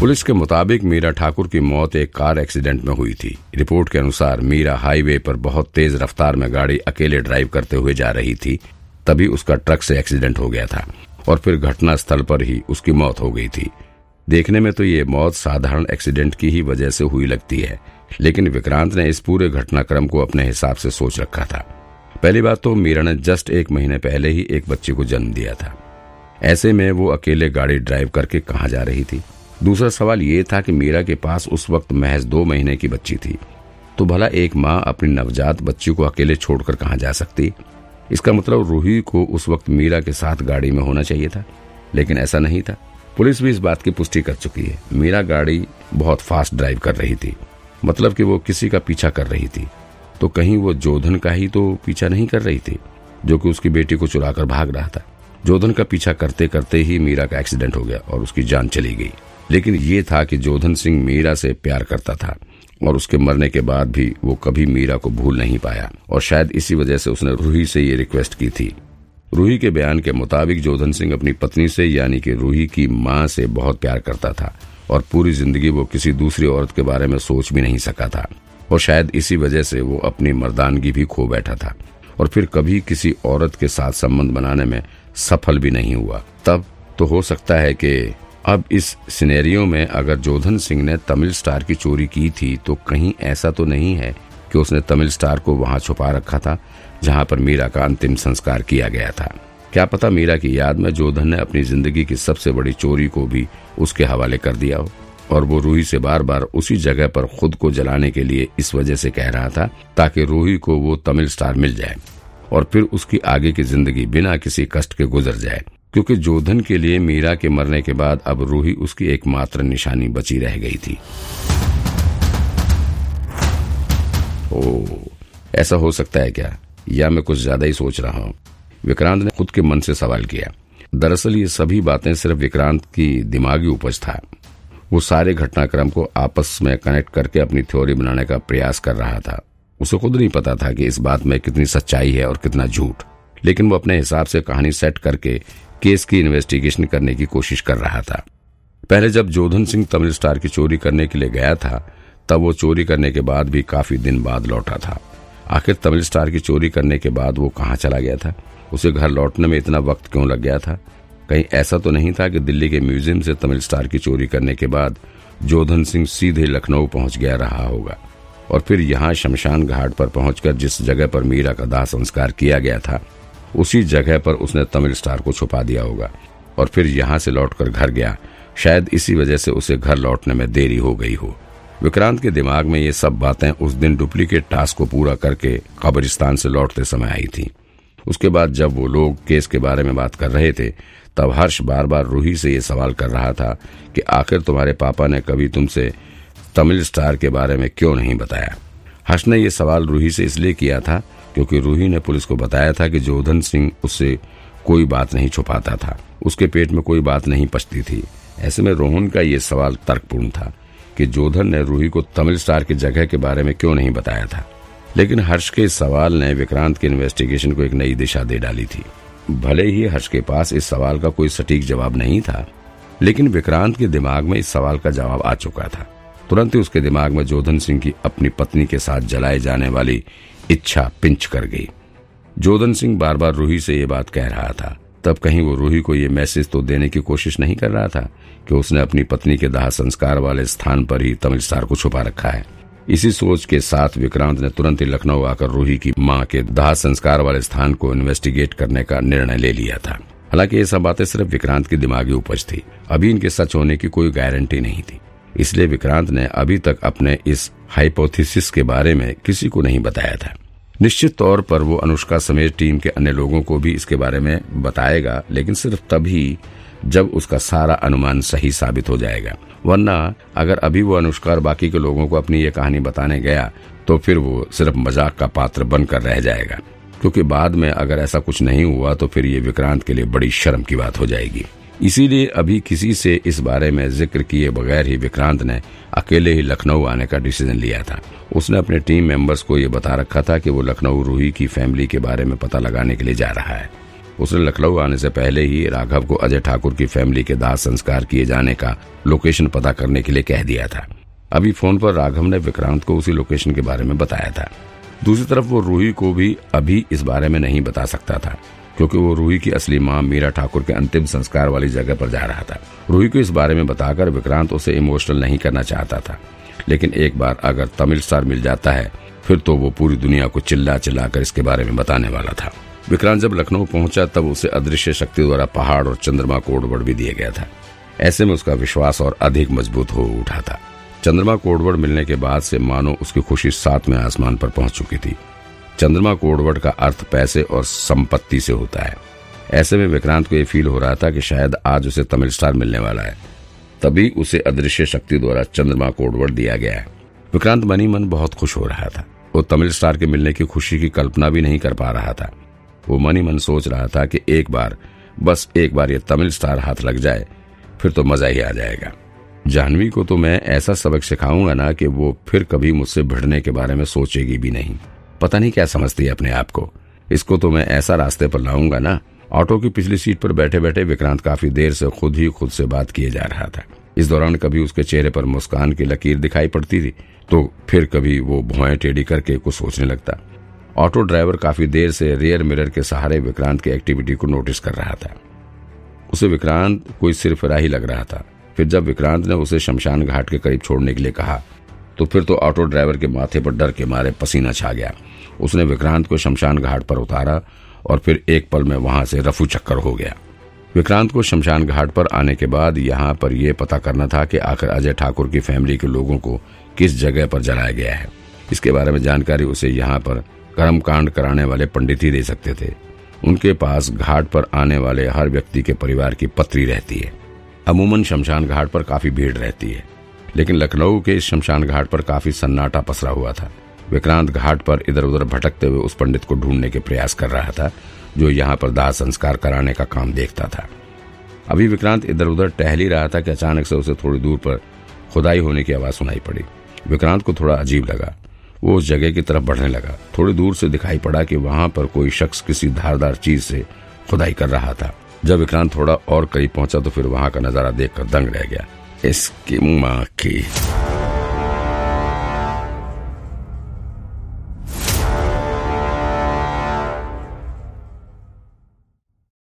Police के मुताबिक मीरा ठाकुर की मौत एक कार एक्सीडेंट में हुई थी। रिपोर्ट के अनुसार मीरा हाईवे पर बहुत तेज रफ्तार में गाड़ी अकेले ड्राइव करते हुए जा रही थी। तभी उसका ट्रक से एक्सीडेंट हो गया था और फिर घटना स्थल पर ही उसकी मौत हो गई थी। देखने में तो ये मौत साधारण एक्सीडेंट की ही वजह से हुई लगती है, लेकिन विक्रांत ने इस पूरे घटनाक्रम को अपने हिसाब से सोच रखा था। पहली बात तो मीरा ने जस्ट एक महीने पहले ही एक बच्चे को जन्म दिया था। ऐसे में वो अकेले गाड़ी ड्राइव करके कहा जा रही थी? दूसरा सवाल ये था कि मीरा के पास उस वक्त महज दो महीने की बच्ची थी। तो भला एक माँ अपनी नवजात बच्ची को अकेले छोड़कर कहा जा सकती? इसका मतलब रूही को उस वक्त मीरा के साथ गाड़ी में होना चाहिए था। लेकिन ऐसा नहीं था। पुलिस भी इस बात की पुष्टि कर चुकी है। मीरा गाड़ी बहुत फास्ट ड्राइव कर रही थी। मतलब कि वो किसी का पीछा कर रही थी। तो कहीं वो जोधन का ही तो पीछा नहीं कर रही थी, जो कि उसकी बेटी को चुराकर भाग रहा था। जोधन का पीछा करते करते ही मीरा का एक्सीडेंट हो गया और उसकी जान चली गई। लेकिन ये था कि जोधन सिंह मीरा से प्यार करता था और उसके मरने के बाद भी वो कभी मीरा को भूल नहीं पाया और शायद इसी वजह से उसने रूही से ये रिक्वेस्ट की थी। रूही के बयान के मुताबिक जोधन सिंह अपनी पत्नी से यानी कि रूही की माँ से बहुत प्यार करता था और पूरी ज़िंदगी वो किसी दूसरी औरत के बारे में सोच भी नहीं सका था और शायद इसी वजह से वो अपनी मर्दानगी भी खो बैठा था और फिर कभी किसी औरत के साथ संबंध बनाने में सफल भी नहीं हुआ। तब तो हो सकता है कि अब इस सिनेरियो में अगर जोधन सिंह ने तमिल स्टार की चोरी की थी तो कहीं ऐसा तो नहीं है कि उसने तमिल स्टार को वहाँ छुपा रखा था, जहाँ पर मीरा का अंतिम संस्कार किया गया था। क्या पता मीरा की याद में जोधन ने अपनी ज़िंदगी की सबसे बड़ी चोरी को भी उसके हवाले कर दिया हो, और वो रूही से बार बार उसी जगह पर खुद को जलाने के लिए इस वजह से कह रहा था, ताकि रूही को वो तमिल स्टार मिल जाए, और फिर उसकी आगे की ज़िंदगी बिना किसी कष्ट के गुजर जाए। क्योंकि जोधन के लिए मीरा के मरने के बाद अब रूही उसकी एकमात्र निशानी बची रह गई थी। ओ, ऐसा हो सकता है क्या? या मैं कुछ ज़्यादा ही सोच रहा हूँ? विक्रांत ने खुद के मन से सवाल किया। दरअसल ये सभी बातें सिर्फ़ विक्रांत की दिमागी उपज था। वो सारे घटनाक्रम को आपस में कनेक्ट करके अपनी थ्योरी बनाने का प्रयास कर रहा था। उसे खुद नहीं पता था कि इस बात में कितनी सच्चाई है और कितना झूठ। लेकिन वो अपने हिसाब से कहानी सेट करके केस की इन्वेस्टिगेशन करने की कोशिश कर रहा था। पहले जब जोधन सिंह तमिल स्टार की चोरी करने के लिए गया था, तब वो चोरी करने के बाद भी काफ़ी दिन बाद लौटा था। आखिर तमिल स्टार की चोरी करने के बाद वो कहाँ चला गया था? उसे घर लौटने में इतना वक्त क्यों लग गया था? कहीं ऐसा तो नहीं था कि दिल्ली के म्यूज़ियम से तमिल स्टार की चोरी करने के बाद जोधन सिंह सीधे लखनऊ पहुँच गया रहा होगा। और फिर यहाँ शमशान घाट पर पहुंचकर जिस जगह पर मीरा का दाह संस्कार किया गया था उसी जगह पर उसने तमिल स्टार को छुपा दिया होगा और फिर यहाँ से लौटकर घर गया। शायद इसी वजह से उसे घर लौटने में देरी हो गई हो। विक्रांत के दिमाग में ये सब बातें उस दिन डुप्लीकेट टास्क को पूरा करके कब्रिस्तान से लौटते समय आई थी। उसके बाद जब वो लोग केस के बारे में बात कर रहे थे, तब हर्ष बार बार रूही से ये सवाल कर रहा था कि आखिर तुम्हारे पापा ने कभी तुमसे तमिल स्टार के बारे में क्यों नहीं बताया? हर्ष ने यह सवाल रूही से इसलिए किया था क्योंकि रूही ने पुलिस को बताया था कि जोधन सिंह उससे कोई बात नहीं छुपाता था। उसके पेट में कोई बात नहीं पचती थी। ऐसे में रोहन का ये सवाल तर्कपूर्ण था कि जोधन ने रूही को तमिल स्टार की जगह के बारे में क्यों नहीं बताया था। लेकिन हर्ष के सवाल ने विक्रांत के इन्वेस्टिगेशन को एक नई दिशा दे डाली थी। भले ही हर्ष के पास इस सवाल का कोई सटीक जवाब नहीं था, लेकिन विक्रांत के दिमाग में इस सवाल का जवाब आ चुका था। तुरंत ही उसके दिमाग में जोधन सिंह की अपनी पत्नी के साथ जलाए जाने वाली इच्छा पिंच कर गई। जोधन सिंह बार बार रूही से ये बात कह रहा था। तब कहीं वो रूही को ये मैसेज तो देने की कोशिश नहीं कर रहा था कि उसने अपनी पत्नी के दाह संस्कार वाले स्थान पर ही तमिल स्टार को छुपा रखा है। इसी सोच के साथ विक्रांत ने तुरंत ही लखनऊ आकर रूही की माँ के दाह संस्कार वाले स्थान को इन्वेस्टिगेट करने का निर्णय ले लिया था। हालाँकि ये सब बातें सिर्फ़ विक्रांत की दिमागी उपज थी। अभी इनके सच होने की कोई गारंटी नहीं थी। इसलिए विक्रांत ने अभी तक अपने इस हाइपोथेसिस के बारे में किसी को नहीं बताया था। निश्चित तौर पर वो अनुष्का समेत टीम के अन्य लोगों को भी इसके बारे में बताएगा, लेकिन सिर्फ़ तभी जब उसका सारा अनुमान सही साबित हो जाएगा। वरना अगर अभी वो अनुष्का और बाकी के लोगों को अपनी ये कहानी बताने गया तो फिर वो सिर्फ़ मज़ाक का पात्र बनकर रह जाएगा। क्योंकि बाद में अगर ऐसा कुछ नहीं हुआ तो फिर ये विक्रांत के लिए बड़ी शर्म की बात हो जाएगी। इसीलिए अभी किसी से इस बारे में ज़िक्र किए बगैर ही विक्रांत ने अकेले ही लखनऊ आने का डिसीज़न लिया था। उसने अपने टीम मेंबर्स को ये बता रखा था कि वो लखनऊ रूही की फैमिली के बारे में पता लगाने के लिए जा रहा है। उसने लखनऊ आने से पहले ही राघव को अजय ठाकुर की फैमिली के दाह संस्कार किए जाने का लोकेशन पता करने के लिए कह दिया था। अभी फ़ोन पर राघव ने विक्रांत को उसी लोकेशन के बारे में बताया था। दूसरी तरफ़ वो रूही को भी अभी इस बारे में नहीं बता सकता था। क्योंकि वो रूही की असली माँ मीरा ठाकुर के अंतिम संस्कार वाली जगह पर जा रहा था। रूही को इस बारे में बताकर विक्रांत उसे इमोशनल नहीं करना चाहता था। लेकिन एक बार अगर तमिल स्टार मिल जाता है, फिर तो वो पूरी दुनिया को चिल्ला चिल्ला कर इसके बारे में बताने वाला था। विक्रांत जब लखनऊ पहुँचा, तब उसे अदृश्य शक्ति द्वारा पहाड़ और चंद्रमा कोडवर्ड भी दिया गया था। ऐसे में उसका विश्वास और अधिक मज़बूत हो उठा था। चंद्रमा कोडवर्ड मिलने के बाद से मानो उसकी खुशी सातवें आसमान पर पहुँच चुकी थी। चंद्रमा कोडवर्ड का अर्थ पैसे और संपत्ति से होता है। ऐसे में विक्रांत को यह फील हो रहा था कि शायद आज उसे तमिल स्टार मिलने वाला है। तभी उसे अदृश्य शक्ति द्वारा चंद्रमा कोडवर्ड दिया गया है। विक्रांत मनी मन बहुत खुश हो रहा था। वो तमिल स्टार के मिलने की खुशी की कल्पना भी नहीं कर पा रहा था। वो मनी मन सोच रहा था कि एक बार, बस एक बार ये तमिल स्टार हाथ लग जाए, फिर तो मज़ा ही आ जाएगा। जानवी को तो मैं ऐसा सबक सिखाऊँगा ना कि वो फिर कभी मुझसे भिड़ने के बारे में सोचेगी भी नहीं। पता नहीं क्या समझती है अपने आप को। इसको तो मैं ऐसा रास्ते पर लाऊँगा ना। ऑटो की पिछली सीट पर बैठे बैठे विक्रांत काफ़ी देर से खुद ही खुद से बात किए जा रहा था। इस दौरान कभी उसके चेहरे पर मुस्कान की लकीर दिखाई पड़ती थी तो फिर कभी वो भुआएँ टेढ़ी करके कुछ सोचने लगता। ऑटो ड्राइवर काफ़ी देर से रियर मिरर के सहारे विक्रांत की एक्टिविटी को नोटिस कर रहा था। उसे विक्रांत कोई सिर्फ़ ही लग रहा था। फिर जब विक्रांत ने उसे शमशान घाट के करीब छोड़ने के लिए कहा तो फिर तो ऑटो ड्राइवर के माथे पर डर के मारे पसीना छा गया। उसने विक्रांत को शमशान घाट पर उतारा और फिर एक पल में वहाँ से रफू चक्कर हो गया। विक्रांत को शमशान घाट पर आने के बाद यहाँ पर यह पता करना था कि आखिर अजय ठाकुर की फैमिली के लोगों को किस जगह पर जलाया गया है। इसके बारे में जानकारी उसे यहाँ पर कर्म कांड कराने वाले पंडित ही दे सकते थे। उनके पास घाट पर आने वाले हर व्यक्ति के परिवार की पत्री रहती है। अमूमन शमशान घाट पर काफ़ी भीड़ रहती है। लेकिन लखनऊ के शमशान घाट पर काफ़ी सन्नाटा पसरा हुआ था। विक्रांत घाट पर इधर उधर भटकते हुए उस पंडित को ढूँढने के प्रयास कर रहा था, जो यहाँ पर दाह संस्कार कराने का काम देखता था। अभी विक्रांत इधर उधर टहल ही रहा था कि अचानक से उसे थोड़ी दूर पर खुदाई होने की आवाज़ सुनाई पड़ी। विक्रांत को थोड़ा अजीब लगा। वो उस जगह की तरफ़ बढ़ने लगा। थोड़ी दूर से दिखाई पड़ा कि वहाँ पर कोई शख्स किसी धारदार चीज़ से खुदाई कर रहा था। जब विक्रांत थोड़ा और करीब पहुँचा तो फिर वहाँ का नज़ारा देखकर दंग रह गया। इसकी माँ की